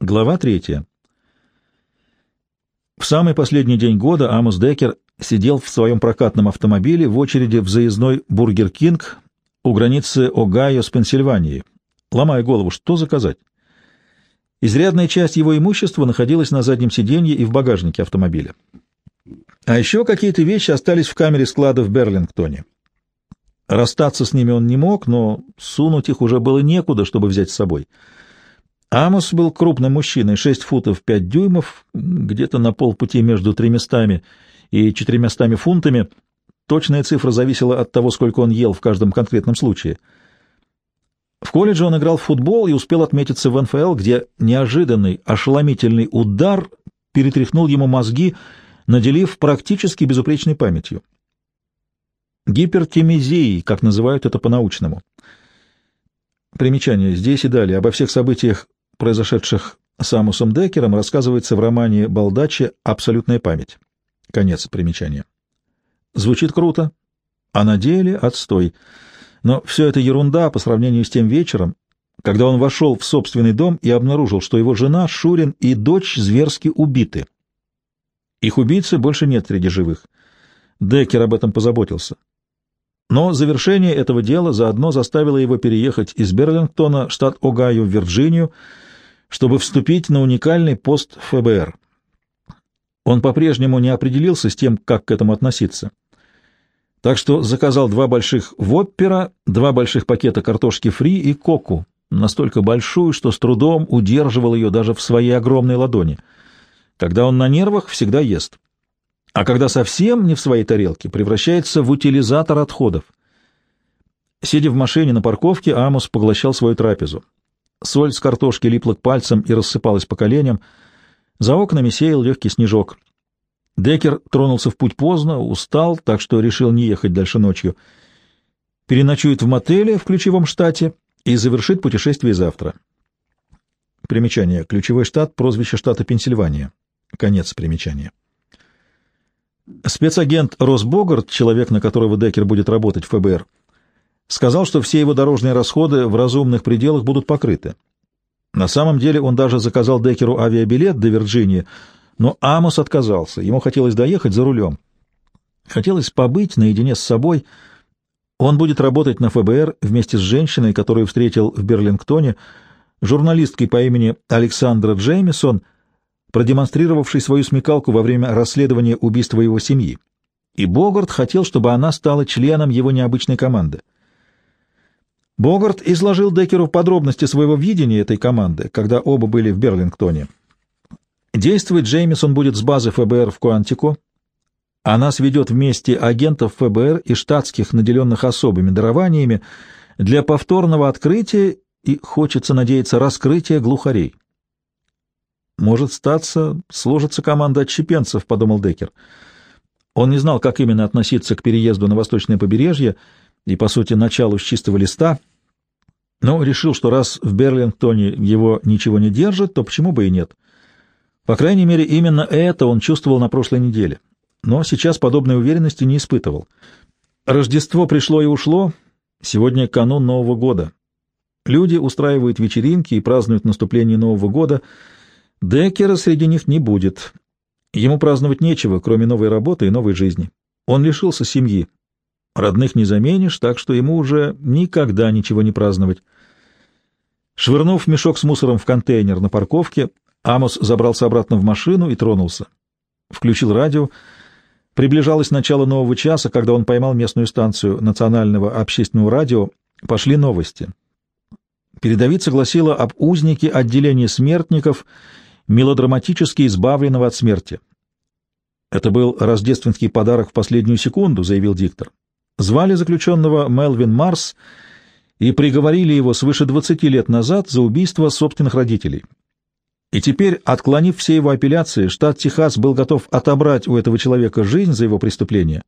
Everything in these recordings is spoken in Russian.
Глава третья. В самый последний день года Амос Деккер сидел в своем прокатном автомобиле в очереди в заездной «Бургер Кинг» у границы Огайо с Пенсильванией, ломая голову, что заказать. Изрядная часть его имущества находилась на заднем сиденье и в багажнике автомобиля. А еще какие-то вещи остались в камере склада в Берлингтоне. Расстаться с ними он не мог, но сунуть их уже было некуда, чтобы взять с собой — Амос был крупным мужчиной, 6 футов 5 дюймов, где-то на полпути между тремястами и четырьмястами фунтами. Точная цифра зависела от того, сколько он ел в каждом конкретном случае. В колледже он играл в футбол и успел отметиться в НФЛ, где неожиданный, ошеломительный удар перетряхнул ему мозги, наделив практически безупречной памятью. Гипертимизией, как называют это по-научному. Примечание. Здесь и далее обо всех событиях произошедших с Амусом Деккером, рассказывается в романе Балдачи «Абсолютная память». Конец примечания. Звучит круто, а на деле отстой. Но все это ерунда по сравнению с тем вечером, когда он вошел в собственный дом и обнаружил, что его жена, Шурин и дочь зверски убиты. Их убийцы больше нет среди живых. Деккер об этом позаботился. Но завершение этого дела заодно заставило его переехать из Берлингтона, штат Огайо, в Вирджинию, чтобы вступить на уникальный пост ФБР. Он по-прежнему не определился с тем, как к этому относиться. Так что заказал два больших воппера, два больших пакета картошки фри и коку, настолько большую, что с трудом удерживал ее даже в своей огромной ладони. Когда он на нервах, всегда ест. А когда совсем не в своей тарелке, превращается в утилизатор отходов. Сидя в машине на парковке, Амос поглощал свою трапезу. Соль с картошки липла к пальцам и рассыпалась по коленям. За окнами сеял легкий снежок. Декер тронулся в путь поздно, устал, так что решил не ехать дальше ночью. Переночует в мотеле в ключевом штате и завершит путешествие завтра. Примечание. Ключевой штат — прозвище штата Пенсильвания. Конец примечания. Спецагент Рос Богарт, человек, на которого Декер будет работать в ФБР, сказал, что все его дорожные расходы в разумных пределах будут покрыты. На самом деле он даже заказал Декеру авиабилет до Вирджинии, но Амос отказался, ему хотелось доехать за рулем. Хотелось побыть наедине с собой. Он будет работать на ФБР вместе с женщиной, которую встретил в Берлингтоне, журналисткой по имени Александра Джеймисон, продемонстрировавшей свою смекалку во время расследования убийства его семьи. И Богарт хотел, чтобы она стала членом его необычной команды. Богарт изложил Деккеру подробности своего видения этой команды, когда оба были в Берлингтоне. Действовать Джеймисон будет с базы ФБР в Куантико. Она сведет вместе агентов ФБР и штатских, наделенных особыми дарованиями, для повторного открытия и, хочется надеяться, раскрытия глухарей. «Может статься, сложится команда отщепенцев», — подумал Деккер. Он не знал, как именно относиться к переезду на восточное побережье и, по сути, началу с чистого листа — но решил, что раз в Берлингтоне его ничего не держит, то почему бы и нет. По крайней мере, именно это он чувствовал на прошлой неделе. Но сейчас подобной уверенности не испытывал. Рождество пришло и ушло, сегодня канун Нового года. Люди устраивают вечеринки и празднуют наступление Нового года. Деккера среди них не будет. Ему праздновать нечего, кроме новой работы и новой жизни. Он лишился семьи, Родных не заменишь, так что ему уже никогда ничего не праздновать. Швырнув мешок с мусором в контейнер на парковке, Амос забрался обратно в машину и тронулся. Включил радио. Приближалось начало нового часа, когда он поймал местную станцию национального общественного радио. Пошли новости. Передовица гласила об узнике отделения смертников, мелодраматически избавленного от смерти. «Это был рождественский подарок в последнюю секунду», — заявил диктор. Звали заключенного Мелвин Марс и приговорили его свыше 20 лет назад за убийство собственных родителей. И теперь, отклонив все его апелляции, штат Техас был готов отобрать у этого человека жизнь за его преступление.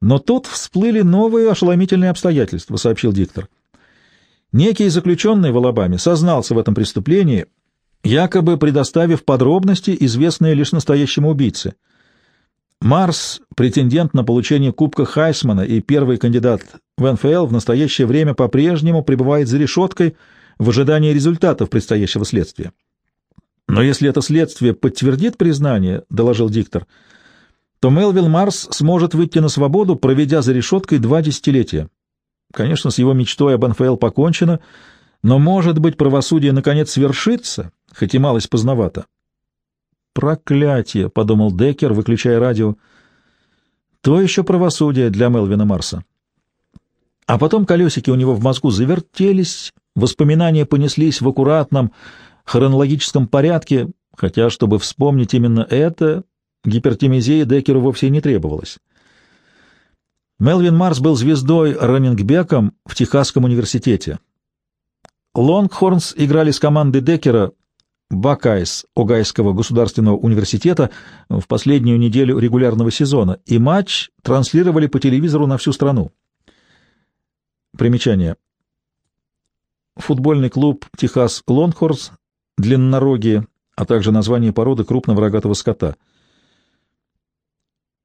Но тут всплыли новые ошеломительные обстоятельства, сообщил диктор. Некий заключенный в Алабаме сознался в этом преступлении, якобы предоставив подробности, известные лишь настоящему убийце — Марс — претендент на получение Кубка Хайсмана и первый кандидат в НФЛ в настоящее время по-прежнему пребывает за решеткой в ожидании результатов предстоящего следствия. Но если это следствие подтвердит признание, — доложил диктор, — то Мелвилл Марс сможет выйти на свободу, проведя за решеткой два десятилетия. Конечно, с его мечтой об НФЛ покончено, но, может быть, правосудие наконец свершится, хоть и малость поздновато. «Проклятие!» — подумал Деккер, выключая радио. «То еще правосудие для Мелвина Марса». А потом колесики у него в мозгу завертелись, воспоминания понеслись в аккуратном хронологическом порядке, хотя, чтобы вспомнить именно это, гипертимезии Деккеру вовсе не требовалось. Мелвин Марс был звездой раннингбеком в Техасском университете. Лонгхорнс играли с командой Деккера Бакайс Огайского государственного университета в последнюю неделю регулярного сезона, и матч транслировали по телевизору на всю страну. Примечание. Футбольный клуб «Техас Лонгхорнс» длиннорогие, а также название породы крупного рогатого скота.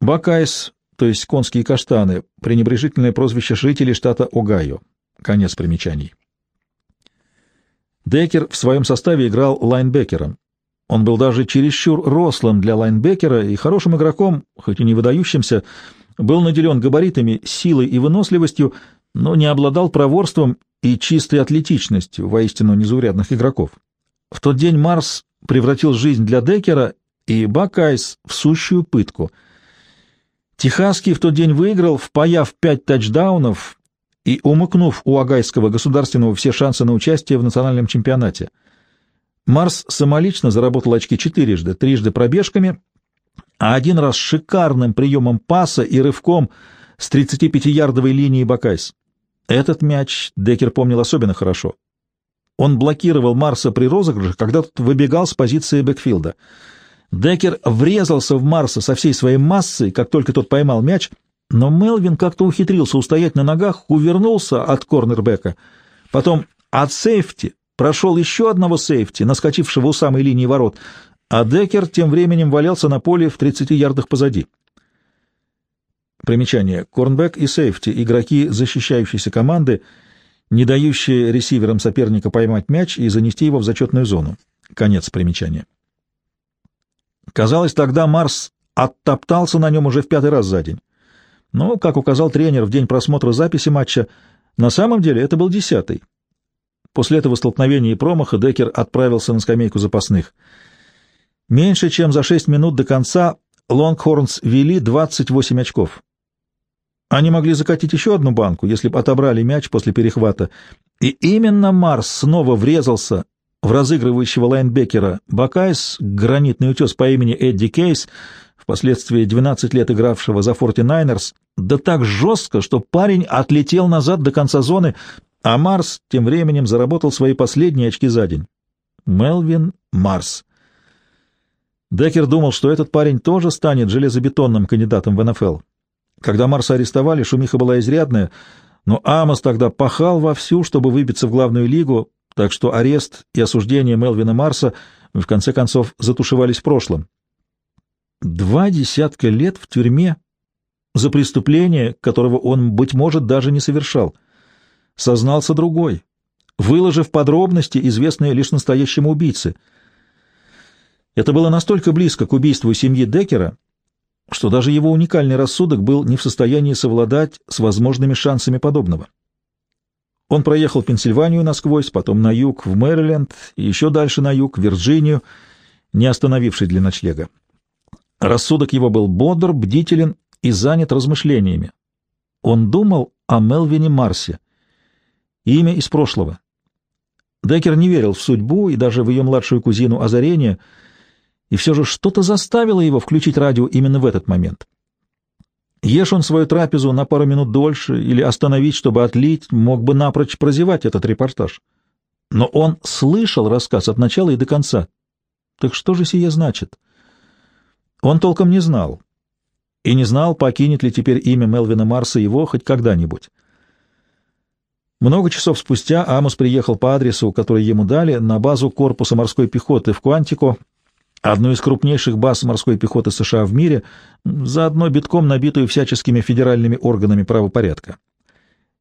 Бакайс, то есть конские каштаны, пренебрежительное прозвище жителей штата Огайо. Конец примечаний. Деккер в своем составе играл лайнбекером. Он был даже чересчур рослым для лайнбекера и хорошим игроком, хоть и не выдающимся, был наделен габаритами, силой и выносливостью, но не обладал проворством и чистой атлетичностью воистину незаурядных игроков. В тот день Марс превратил жизнь для Деккера и Бакайс в сущую пытку. Техасский в тот день выиграл, впаяв пять тачдаунов и умыкнув у Огайского государственного все шансы на участие в национальном чемпионате. Марс самолично заработал очки четырежды, трижды пробежками, а один раз шикарным приемом паса и рывком с 35-ярдовой линии Бакайс. Этот мяч Деккер помнил особенно хорошо. Он блокировал Марса при розыгрыше, когда тот выбегал с позиции бэкфилда. Деккер врезался в Марса со всей своей массой, как только тот поймал мяч — но Мелвин как-то ухитрился устоять на ногах, увернулся от корнербека, потом от сейфти прошел еще одного сейфти, наскочившего у самой линии ворот, а Деккер тем временем валялся на поле в 30 ярдах позади. Примечание. Корнбек и сейфти — игроки защищающейся команды, не дающие ресиверам соперника поймать мяч и занести его в зачетную зону. Конец примечания. Казалось, тогда Марс оттоптался на нем уже в пятый раз за день. Но, как указал тренер в день просмотра записи матча, на самом деле это был десятый. После этого столкновения и промаха Деккер отправился на скамейку запасных. Меньше чем за шесть минут до конца Лонгхорнс вели 28 очков. Они могли закатить еще одну банку, если бы отобрали мяч после перехвата. И именно Марс снова врезался в разыгрывающего лайнбекера Бакайс, гранитный утес по имени Эдди Кейс, впоследствии 12 лет игравшего за Форти Найнерс, да так жестко, что парень отлетел назад до конца зоны, а Марс тем временем заработал свои последние очки за день. Мелвин Марс. Деккер думал, что этот парень тоже станет железобетонным кандидатом в НФЛ. Когда Марса арестовали, шумиха была изрядная, но Амос тогда пахал вовсю, чтобы выбиться в главную лигу, так что арест и осуждение Мелвина Марса в конце концов затушевались в прошлом. Два десятка лет в тюрьме за преступление, которого он, быть может, даже не совершал. Сознался другой, выложив подробности, известные лишь настоящему убийце. Это было настолько близко к убийству семьи Деккера, что даже его уникальный рассудок был не в состоянии совладать с возможными шансами подобного. Он проехал Пенсильванию насквозь, потом на юг, в Мэриленд, и еще дальше на юг, в Вирджинию, не остановившись для ночлега. Рассудок его был бодр, бдителен и занят размышлениями. Он думал о Мелвине Марсе. Имя из прошлого. Деккер не верил в судьбу и даже в ее младшую кузину Озарение, и все же что-то заставило его включить радио именно в этот момент. Ешь он свою трапезу на пару минут дольше или остановить, чтобы отлить, мог бы напрочь прозевать этот репортаж. Но он слышал рассказ от начала и до конца. Так что же сие значит? Он толком не знал и не знал, покинет ли теперь имя Мелвина Марса его хоть когда-нибудь. Много часов спустя Амос приехал по адресу, который ему дали, на базу корпуса морской пехоты в Куантико, одну из крупнейших баз морской пехоты США в мире, заодно битком набитую всяческими федеральными органами правопорядка.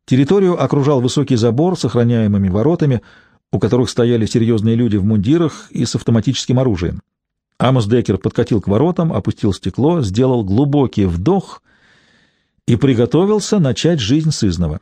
Территорию окружал высокий забор с охраняемыми воротами, у которых стояли серьезные люди в мундирах и с автоматическим оружием. Амос Деккер подкатил к воротам, опустил стекло, сделал глубокий вдох и приготовился начать жизнь сызнова.